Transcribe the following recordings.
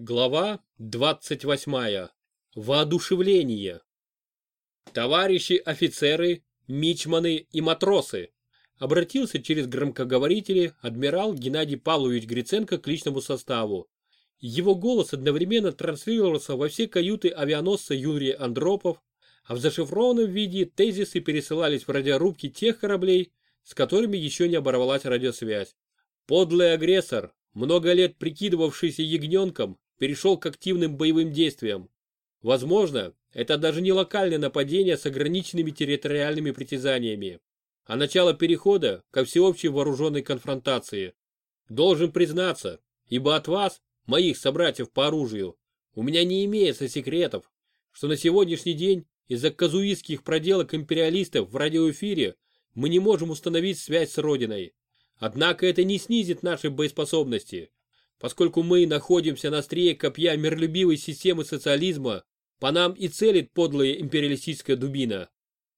Глава 28. Воодушевление. Товарищи офицеры, мичманы и матросы, обратился через громкоговорители адмирал Геннадий Павлович Гриценко к личному составу. Его голос одновременно транслировался во все каюты авианосца Юрий Андропов, а в зашифрованном виде тезисы пересылались в радиорубки тех кораблей, с которыми еще не оборвалась радиосвязь. Подлый агрессор, много лет прикидывавшийся ягненком, перешел к активным боевым действиям. Возможно, это даже не локальное нападение с ограниченными территориальными притязаниями, а начало перехода ко всеобщей вооруженной конфронтации. Должен признаться, ибо от вас, моих собратьев по оружию, у меня не имеется секретов, что на сегодняшний день из-за казуистских проделок империалистов в радиоэфире мы не можем установить связь с Родиной. Однако это не снизит наши боеспособности, поскольку мы находимся на острие копья миролюбивой системы социализма, по нам и целит подлая империалистическая дубина.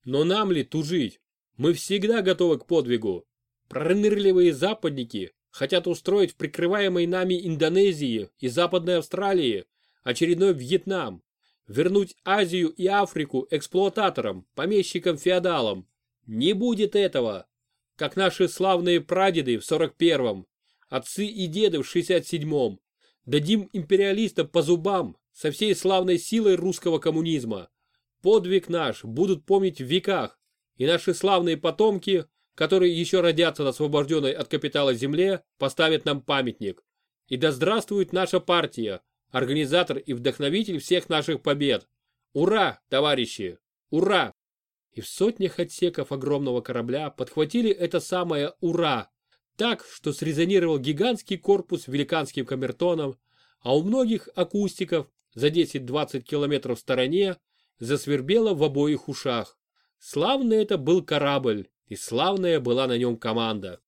Но нам ли тужить? Мы всегда готовы к подвигу. Пронырливые западники хотят устроить в прикрываемой нами Индонезии и Западной Австралии очередной Вьетнам, вернуть Азию и Африку эксплуататорам, помещикам-феодалам. Не будет этого. Как наши славные прадеды в 41-м, отцы и деды в 67-м. Дадим империалистам по зубам со всей славной силой русского коммунизма. Подвиг наш будут помнить в веках, и наши славные потомки, которые еще родятся на освобожденной от капитала земле, поставят нам памятник. И да здравствует наша партия, организатор и вдохновитель всех наших побед. Ура, товарищи! Ура! И в сотнях отсеков огромного корабля подхватили это самое «Ура!» Так, что срезонировал гигантский корпус великанским камертоном, а у многих акустиков за 10-20 километров в стороне засвербело в обоих ушах. Славный это был корабль, и славная была на нем команда.